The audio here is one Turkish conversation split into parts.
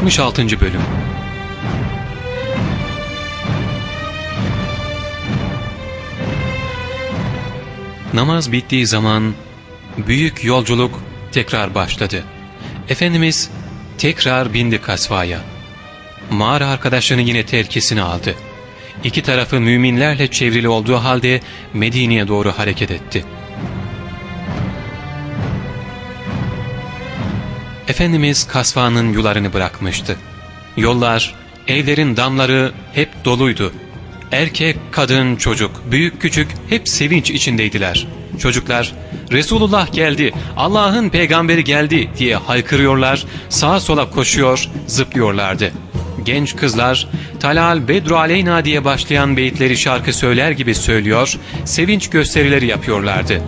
66. Bölüm Namaz bittiği zaman büyük yolculuk tekrar başladı. Efendimiz tekrar bindi kasvaya. Mağara arkadaşlarını yine terkisini aldı. İki tarafı müminlerle çevrili olduğu halde Medine'ye doğru hareket etti. Efendimiz kasvanın yularını bırakmıştı. Yollar, evlerin damları hep doluydu. Erkek, kadın, çocuk, büyük küçük hep sevinç içindeydiler. Çocuklar, Resulullah geldi, Allah'ın peygamberi geldi diye haykırıyorlar, sağa sola koşuyor, zıplıyorlardı. Genç kızlar, Talal Bedru Aleyna diye başlayan beyitleri şarkı söyler gibi söylüyor, sevinç gösterileri yapıyorlardı.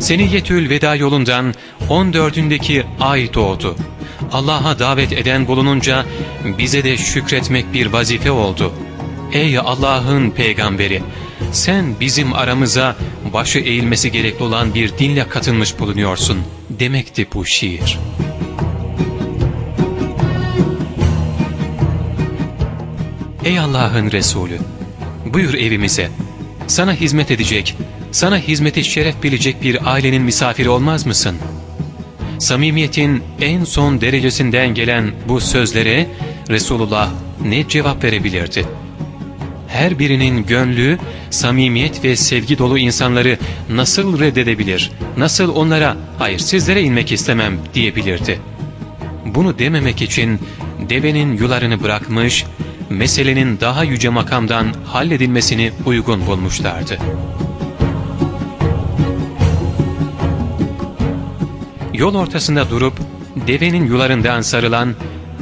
Seniyetül Veda yolundan 14'ündeki ay doğdu. Allah'a davet eden bulununca bize de şükretmek bir vazife oldu. Ey Allah'ın peygamberi! Sen bizim aramıza başı eğilmesi gerekli olan bir dinle katılmış bulunuyorsun demekti bu şiir. Ey Allah'ın Resulü! Buyur evimize. Sana hizmet edecek, sana hizmeti şeref bilecek bir ailenin misafiri olmaz mısın? Samimiyetin en son derecesinden gelen bu sözlere Resulullah ne cevap verebilirdi? Her birinin gönlü, samimiyet ve sevgi dolu insanları nasıl reddedebilir, nasıl onlara hayır sizlere inmek istemem diyebilirdi. Bunu dememek için devenin yularını bırakmış, meselenin daha yüce makamdan halledilmesini uygun bulmuşlardı. Yol ortasında durup devenin yularından sarılan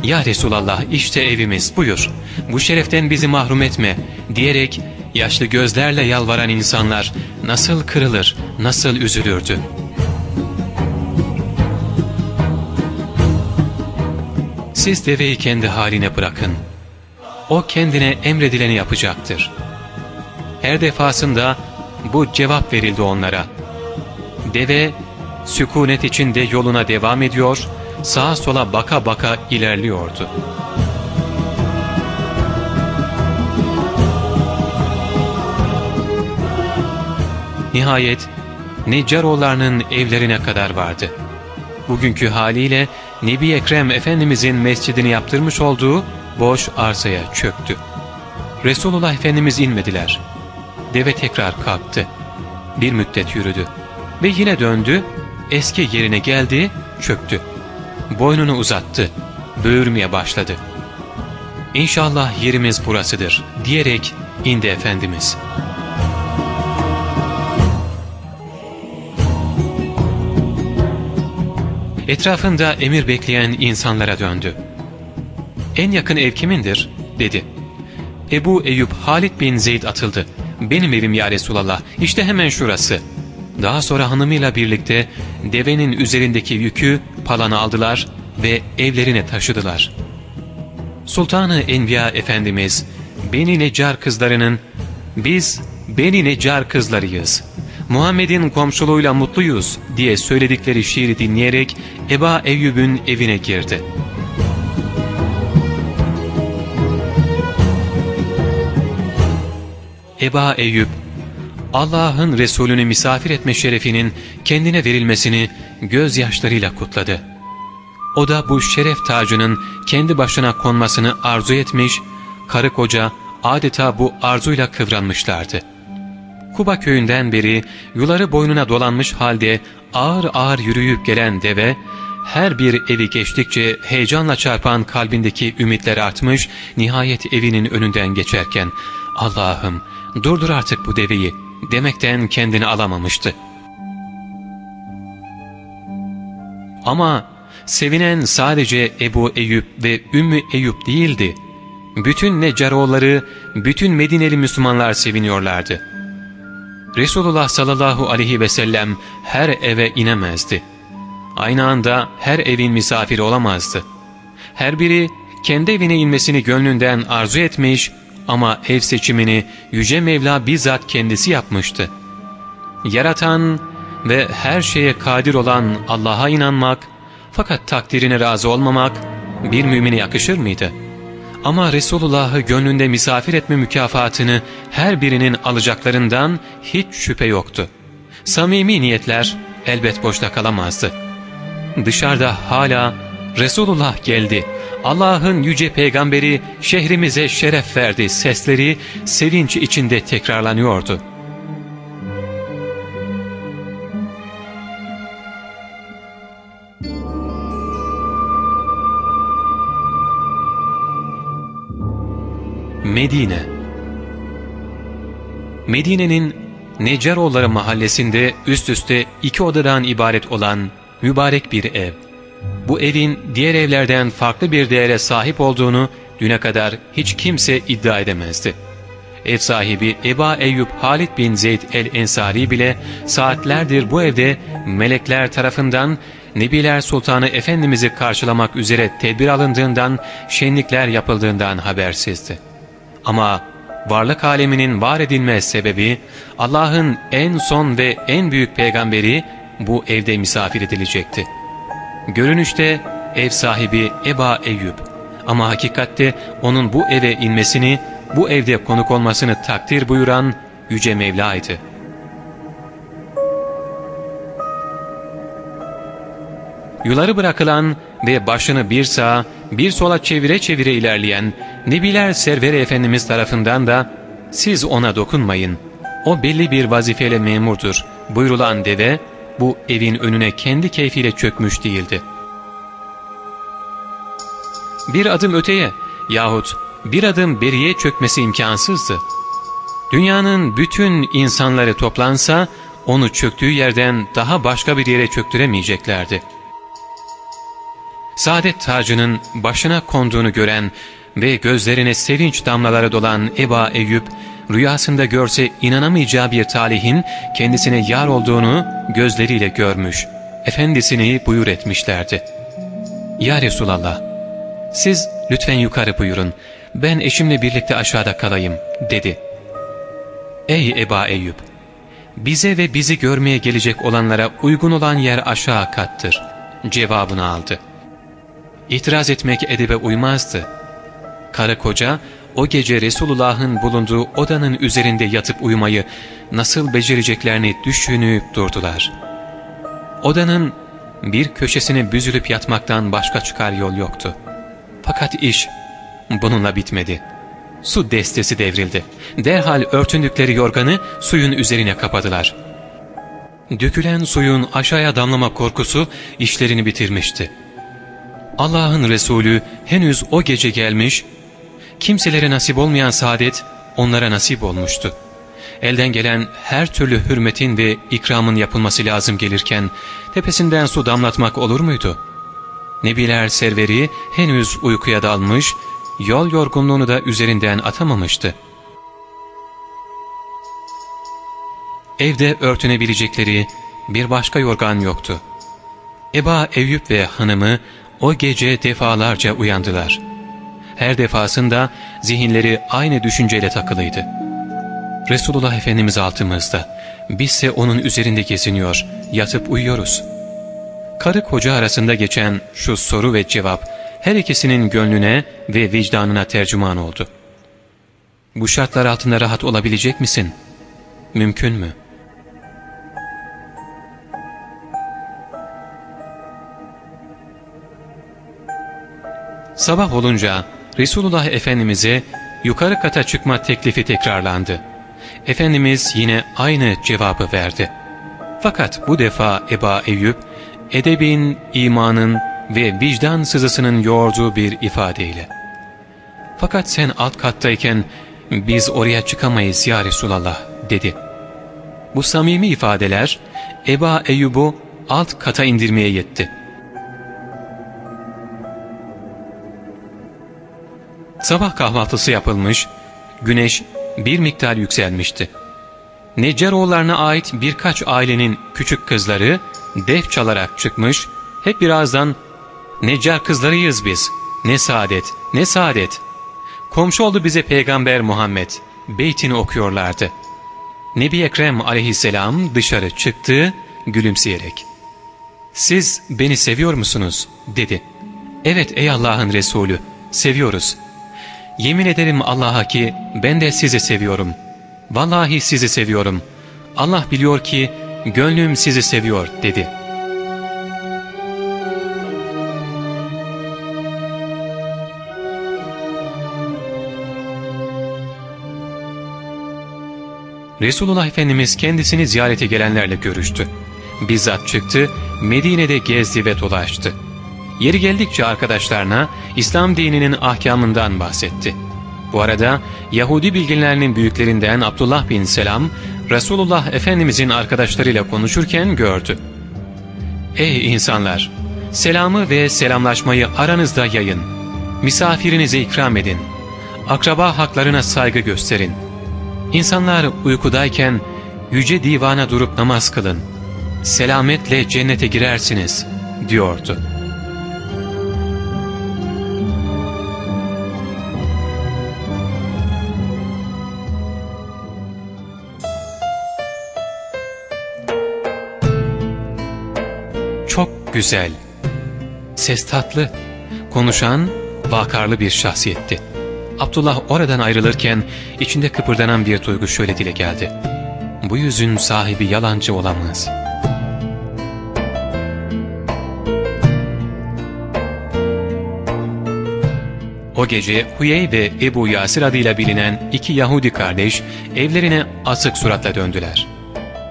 ''Ya Resulallah işte evimiz buyur, bu şereften bizi mahrum etme'' diyerek yaşlı gözlerle yalvaran insanlar nasıl kırılır, nasıl üzülürdü. Siz deveyi kendi haline bırakın. O kendine emredileni yapacaktır. Her defasında bu cevap verildi onlara. Deve sükunet içinde yoluna devam ediyor, sağa sola baka baka ilerliyordu. Nihayet Neccaroğullarının evlerine kadar vardı. Bugünkü haliyle Nebi Ekrem Efendimizin mescidini yaptırmış olduğu boş arsaya çöktü. Resulullah Efendimiz inmediler. Deve tekrar kalktı. Bir müddet yürüdü. Ve yine döndü, eski yerine geldi, çöktü. Boynunu uzattı, böğürmeye başladı. İnşallah yerimiz burasıdır diyerek indi Efendimiz. Etrafında emir bekleyen insanlara döndü. En yakın ev kimindir? dedi. Ebu Eyüp Halid bin Zeyd atıldı. Benim evim ya Resulallah. İşte hemen şurası. Daha sonra hanımıyla birlikte devenin üzerindeki yükü palana aldılar ve evlerine taşıdılar. Sultanı Enbiya Efendimiz Beni Necar kızlarının biz Beni Necar kızlarıyız. Muhammed'in komşuluğuyla mutluyuz diye söyledikleri şiiri dinleyerek Eba Eyyub'ün evine girdi. Eba Eyyub, Allah'ın Resulünü misafir etme şerefinin kendine verilmesini gözyaşlarıyla kutladı. O da bu şeref tacının kendi başına konmasını arzu etmiş, karı koca adeta bu arzuyla kıvranmışlardı. Kuba köyünden beri yuları boynuna dolanmış halde ağır ağır yürüyüp gelen deve, her bir evi geçtikçe heyecanla çarpan kalbindeki ümitler artmış, nihayet evinin önünden geçerken ''Allah'ım durdur artık bu deveyi'' demekten kendini alamamıştı. Ama sevinen sadece Ebu Eyüp ve Ümmü Eyüp değildi. Bütün Neccaroğulları, bütün Medineli Müslümanlar seviniyorlardı. Resulullah sallallahu aleyhi ve sellem her eve inemezdi. Aynı anda her evin misafiri olamazdı. Her biri kendi evine inmesini gönlünden arzu etmiş ama ev seçimini Yüce Mevla bizzat kendisi yapmıştı. Yaratan ve her şeye kadir olan Allah'a inanmak, Fakat takdirine razı olmamak bir mümine yakışır mıydı? Ama Resulullah'ı gönlünde misafir etme mükafatını her birinin alacaklarından hiç şüphe yoktu. Samimi niyetler elbet boşta kalamazdı. Dışarıda hala Resulullah geldi, Allah'ın yüce peygamberi şehrimize şeref verdi sesleri sevinç içinde tekrarlanıyordu. Medine Medine'nin Necaroğulları mahallesinde üst üste iki odadan ibaret olan mübarek bir ev. Bu evin diğer evlerden farklı bir değere sahip olduğunu düne kadar hiç kimse iddia edemezdi. Ev sahibi Eba Eyyub Halid bin Zeyd el-Ensari bile saatlerdir bu evde melekler tarafından Nebiler Sultanı Efendimiz'i karşılamak üzere tedbir alındığından, şenlikler yapıldığından habersizdi. Ama varlık aleminin var edilme sebebi Allah'ın en son ve en büyük peygamberi bu evde misafir edilecekti. Görünüşte ev sahibi Eba Eyyub ama hakikatte onun bu eve inmesini, bu evde konuk olmasını takdir buyuran Yüce Mevla'ydı. Yuları bırakılan ve başını bir sağa bir sola çevire çevire ilerleyen Nebiler Serveri Efendimiz tarafından da siz ona dokunmayın, o belli bir vazifeyle memurdur buyurulan deve bu evin önüne kendi keyfiyle çökmüş değildi. Bir adım öteye yahut bir adım beriye çökmesi imkansızdı. Dünyanın bütün insanları toplansa onu çöktüğü yerden daha başka bir yere çöktüremeyeceklerdi. Saadet tacının başına konduğunu gören ve gözlerine sevinç damlaları dolan Eba Eyüp, rüyasında görse inanamayacağı bir talihin kendisine yar olduğunu gözleriyle görmüş, efendisini buyur etmişlerdi. ''Ya Resulallah, siz lütfen yukarı buyurun, ben eşimle birlikte aşağıda kalayım.'' dedi. ''Ey Eba Eyüp, bize ve bizi görmeye gelecek olanlara uygun olan yer aşağı kattır.'' cevabını aldı. İtiraz etmek edebe uymazdı. Karı koca o gece Resulullah'ın bulunduğu odanın üzerinde yatıp uyumayı nasıl becereceklerini düşünüp durdular. Odanın bir köşesine büzülüp yatmaktan başka çıkar yol yoktu. Fakat iş bununla bitmedi. Su destesi devrildi. Derhal örtündükleri yorganı suyun üzerine kapadılar. Dökülen suyun aşağıya damlama korkusu işlerini bitirmişti. Allah'ın Resulü henüz o gece gelmiş, kimselere nasip olmayan saadet onlara nasip olmuştu. Elden gelen her türlü hürmetin ve ikramın yapılması lazım gelirken tepesinden su damlatmak olur muydu? Nebiler serveri henüz uykuya dalmış, yol yorgunluğunu da üzerinden atamamıştı. Evde örtünebilecekleri bir başka yorgan yoktu. Eba Eyüp ve hanımı o gece defalarca uyandılar. Her defasında zihinleri aynı düşünceyle takılıydı. Resulullah Efendimiz altımızda, bizse onun üzerinde geziniyor, yatıp uyuyoruz. Karı koca arasında geçen şu soru ve cevap, her ikisinin gönlüne ve vicdanına tercüman oldu. Bu şartlar altında rahat olabilecek misin? Mümkün mü?'' Sabah olunca Resulullah Efendimiz'e yukarı kata çıkma teklifi tekrarlandı. Efendimiz yine aynı cevabı verdi. Fakat bu defa Eba Eyyub, edebin, imanın ve vicdan sızısının yoğurduğu bir ifadeyle. Fakat sen alt kattayken biz oraya çıkamayız ya Resulallah dedi. Bu samimi ifadeler Eba Eyyub'u alt kata indirmeye yetti. Sabah kahvaltısı yapılmış, güneş bir miktar yükselmişti. Neccaroğullarına ait birkaç ailenin küçük kızları def çalarak çıkmış, hep birazdan ''Neccar kızlarıyız biz, ne saadet, ne saadet.'' Komşu oldu bize Peygamber Muhammed, beytini okuyorlardı. Nebi Ekrem aleyhisselam dışarı çıktı gülümseyerek. siz beni seviyor musunuz? dedi. Evet ey Allah'ın Resulü, seviyoruz. Yemin ederim Allah'a ki ben de sizi seviyorum. Vallahi sizi seviyorum. Allah biliyor ki gönlüm sizi seviyor dedi. Resulullah Efendimiz kendisini ziyarete gelenlerle görüştü. Bizzat çıktı, Medine'de gezdi ve dolaştı. Yeri geldikçe arkadaşlarına İslam dininin ahkamından bahsetti. Bu arada Yahudi bilginlerinin büyüklerinden Abdullah bin Selam, Resulullah Efendimizin arkadaşlarıyla konuşurken gördü. Ey insanlar! Selamı ve selamlaşmayı aranızda yayın. Misafirinize ikram edin. Akraba haklarına saygı gösterin. İnsanlar uykudayken yüce divana durup namaz kılın. Selametle cennete girersiniz diyordu. Güzel, ses tatlı, konuşan vakarlı bir şahsiyetti. Abdullah oradan ayrılırken içinde kıpırdanan bir duygu şöyle dile geldi. Bu yüzün sahibi yalancı olamaz. O gece Huyey ve Ebu Yasir adıyla bilinen iki Yahudi kardeş evlerine asık suratla döndüler.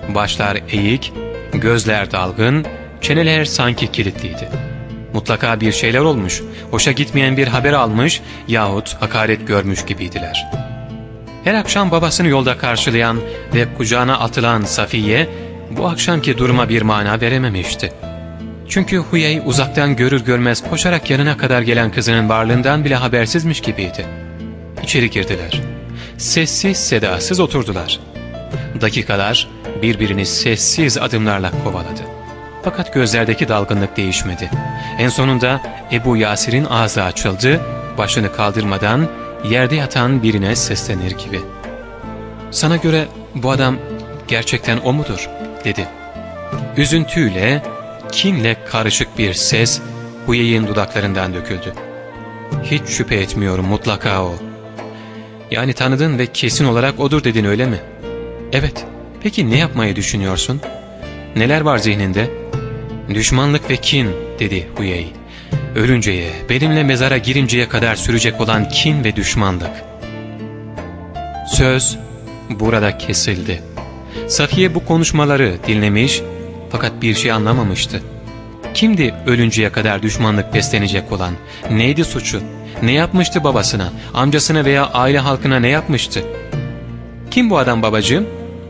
Başlar eğik, gözler dalgın, çeneler sanki kilitliydi. Mutlaka bir şeyler olmuş, hoşa gitmeyen bir haber almış yahut hakaret görmüş gibiydiler. Her akşam babasını yolda karşılayan ve kucağına atılan Safiye bu akşamki duruma bir mana verememişti. Çünkü Huyey uzaktan görür görmez koşarak yanına kadar gelen kızının varlığından bile habersizmiş gibiydi. İçeri girdiler. Sessiz sedasız oturdular. Dakikalar birbirini sessiz adımlarla kovaladı. Fakat gözlerdeki dalgınlık değişmedi. En sonunda Ebu Yasir'in ağzı açıldı, başını kaldırmadan yerde yatan birine seslenir gibi. ''Sana göre bu adam gerçekten o mudur?'' dedi. Üzüntüyle, kinle karışık bir ses Huyey'in dudaklarından döküldü. ''Hiç şüphe etmiyorum mutlaka o.'' ''Yani tanıdın ve kesin olarak odur dedin öyle mi?'' ''Evet. Peki ne yapmayı düşünüyorsun? Neler var zihninde?'' Düşmanlık ve kin dedi Huyey. Ölünceye, benimle mezara girinceye kadar sürecek olan kin ve düşmanlık. Söz burada kesildi. Safiye bu konuşmaları dinlemiş fakat bir şey anlamamıştı. Kimdi ölünceye kadar düşmanlık beslenecek olan? Neydi suçu? Ne yapmıştı babasına, amcasına veya aile halkına ne yapmıştı? Kim bu adam babacığım?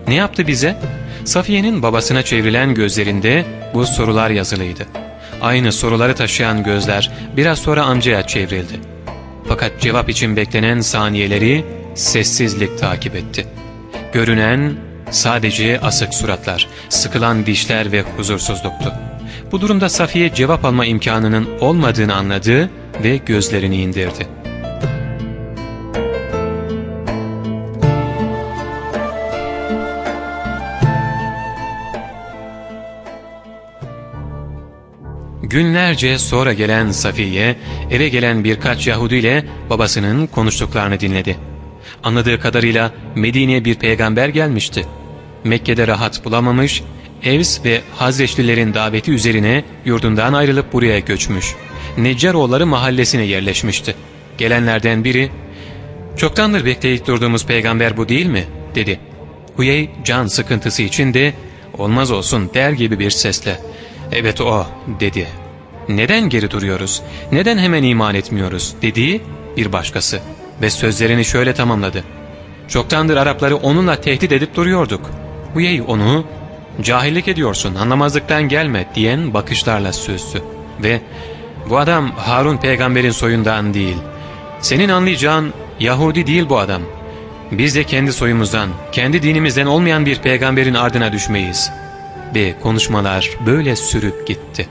Ne yaptı bize? Safiye'nin babasına çevrilen gözlerinde bu sorular yazılıydı. Aynı soruları taşıyan gözler biraz sonra amcaya çevrildi. Fakat cevap için beklenen saniyeleri sessizlik takip etti. Görünen sadece asık suratlar, sıkılan dişler ve huzursuzluktu. Bu durumda Safiye cevap alma imkanının olmadığını anladı ve gözlerini indirdi. Günlerce sonra gelen Safiye, eve gelen birkaç Yahudi ile babasının konuştuklarını dinledi. Anladığı kadarıyla Medine'ye bir peygamber gelmişti. Mekke'de rahat bulamamış, Evs ve Hazreçlilerin daveti üzerine yurdundan ayrılıp buraya göçmüş. Neccaroğulları mahallesine yerleşmişti. Gelenlerden biri, ''Çoktandır bekleyip durduğumuz peygamber bu değil mi?'' dedi. Huyey can sıkıntısı içinde ''Olmaz olsun'' der gibi bir sesle ''Evet o'' dedi. ''Neden geri duruyoruz? Neden hemen iman etmiyoruz?'' dediği bir başkası ve sözlerini şöyle tamamladı. ''Çoktandır Arapları onunla tehdit edip duruyorduk. Huyey onu cahillik ediyorsun, anlamazlıktan gelme diyen bakışlarla süzdü ve bu adam Harun peygamberin soyundan değil. Senin anlayacağın Yahudi değil bu adam. Biz de kendi soyumuzdan, kendi dinimizden olmayan bir peygamberin ardına düşmeyiz.'' Ve konuşmalar böyle sürüp gitti.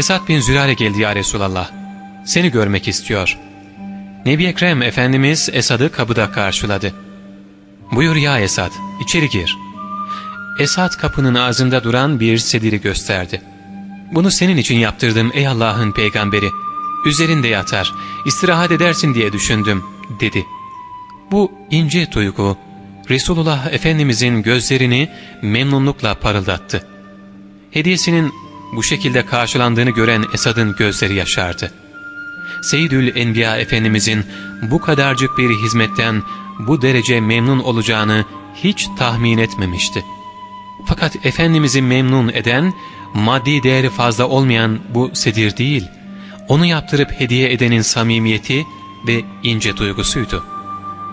Esad bin Zürare geldi ya Resulallah. Seni görmek istiyor. Nebi Ekrem Efendimiz Esad'ı kapıda karşıladı. Buyur ya Esad, içeri gir. Esad kapının ağzında duran bir sediri gösterdi. Bunu senin için yaptırdım ey Allah'ın peygamberi. Üzerinde yatar, istirahat edersin diye düşündüm, dedi. Bu ince duygu, Resulullah Efendimizin gözlerini memnunlukla parıldattı. Hediyesinin bu şekilde karşılandığını gören Esad'ın gözleri yaşardı. Seyyidül Enbiya Efendimizin bu kadarcık bir hizmetten bu derece memnun olacağını hiç tahmin etmemişti. Fakat Efendimiz'i memnun eden, maddi değeri fazla olmayan bu sedir değil, onu yaptırıp hediye edenin samimiyeti ve ince duygusuydu.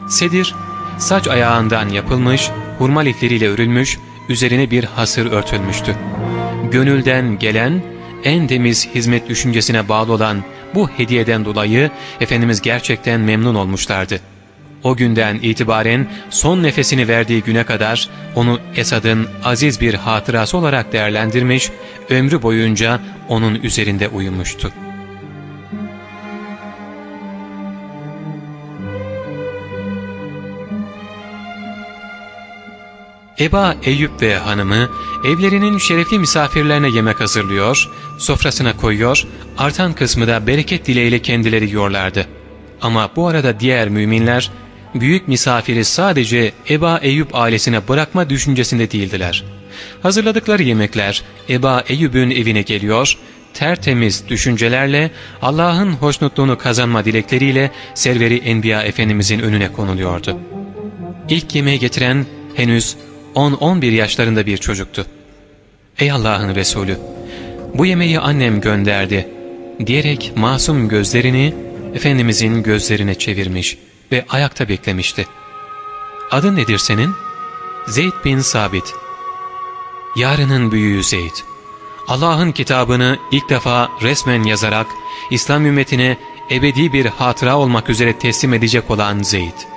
Sedir, saç ayağından yapılmış, hurma lifleriyle örülmüş, üzerine bir hasır örtülmüştü. Gönülden gelen, en temiz hizmet düşüncesine bağlı olan bu hediyeden dolayı Efendimiz gerçekten memnun olmuşlardı. O günden itibaren son nefesini verdiği güne kadar onu Esad'ın aziz bir hatırası olarak değerlendirmiş, ömrü boyunca onun üzerinde uyumuştu. Eba Eyüp ve hanımı evlerinin şerefli misafirlerine yemek hazırlıyor, sofrasına koyuyor, artan kısmı da bereket dileğiyle kendileri yiyorlardı. Ama bu arada diğer müminler büyük misafiri sadece Eba Eyüp ailesine bırakma düşüncesinde değildiler. Hazırladıkları yemekler Eba Eyüp'ün evine geliyor, tertemiz düşüncelerle Allah'ın hoşnutluğunu kazanma dilekleriyle Serveri Enbiya Efendimizin önüne konuluyordu. İlk yemeği getiren henüz 10-11 yaşlarında bir çocuktu. ''Ey Allah'ın Resulü, bu yemeği annem gönderdi.'' diyerek masum gözlerini Efendimizin gözlerine çevirmiş ve ayakta beklemişti. ''Adın nedir senin?'' ''Zeyd bin Sabit.'' ''Yarının büyüğü Zeyd. Allah'ın kitabını ilk defa resmen yazarak İslam ümmetine ebedi bir hatıra olmak üzere teslim edecek olan Zeyd.''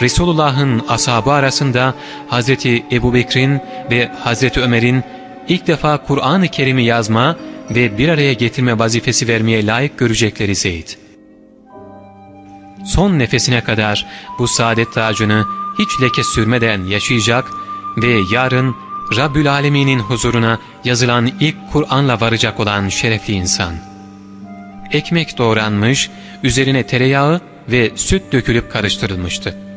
Resulullah'ın ashabı arasında Hazreti Ebu Bekir'in ve Hazreti Ömer'in ilk defa Kur'an-ı Kerim'i yazma ve bir araya getirme vazifesi vermeye layık görecekleri Zeyd. Son nefesine kadar bu saadet tacını hiç leke sürmeden yaşayacak ve yarın Rabbül Alemin'in huzuruna yazılan ilk Kur'an'la varacak olan şerefli insan. Ekmek doğranmış, üzerine tereyağı ve süt dökülüp karıştırılmıştı.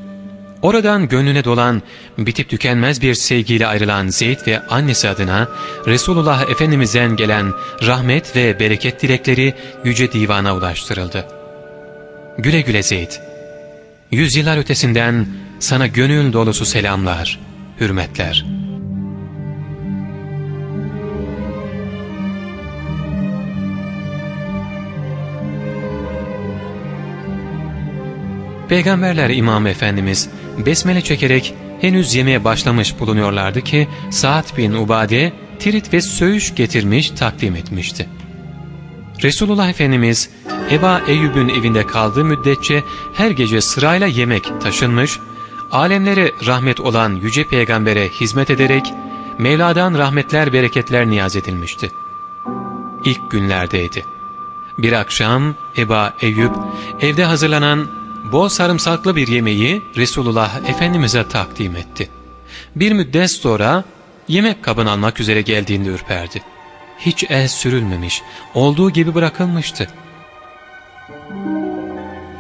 Oradan gönlüne dolan, bitip tükenmez bir sevgiyle ayrılan Zeyd ve annesi adına Resulullah Efendimiz'den gelen rahmet ve bereket dilekleri Yüce Divan'a ulaştırıldı. Güle güle Zeyd. Yüzyıllar ötesinden sana gönül dolusu selamlar, hürmetler.'' Peygamberler İmam Efendimiz besmele çekerek henüz yemeğe başlamış bulunuyorlardı ki Sa'd bin Ubade tirit ve söğüş getirmiş takdim etmişti. Resulullah Efendimiz Eba Eyyub'ün evinde kaldığı müddetçe her gece sırayla yemek taşınmış, alemlere rahmet olan Yüce Peygamber'e hizmet ederek Mevla'dan rahmetler bereketler niyaz edilmişti. İlk günlerdeydi. Bir akşam Eba Eyyub evde hazırlanan bol sarımsaklı bir yemeği Resulullah Efendimiz'e takdim etti. Bir müddet sonra yemek kabını almak üzere geldiğinde ürperdi. Hiç el sürülmemiş, olduğu gibi bırakılmıştı.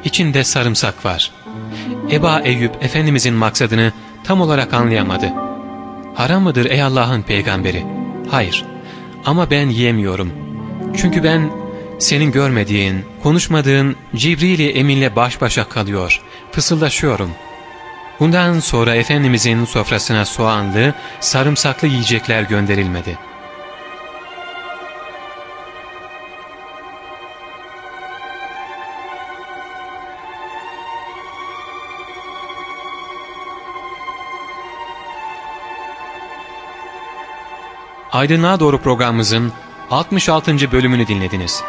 İçinde sarımsak var. Eba Eyüp Efendimizin maksadını tam olarak anlayamadı. Haram mıdır ey Allah'ın peygamberi? Hayır ama ben yiyemiyorum. Çünkü ben senin görmediğin, konuşmadığın Cibril-i Emin'le baş başa kalıyor, fısıldaşıyorum. Bundan sonra Efendimizin sofrasına soğanlı, sarımsaklı yiyecekler gönderilmedi. Aydınlığa Doğru programımızın 66. bölümünü dinlediniz.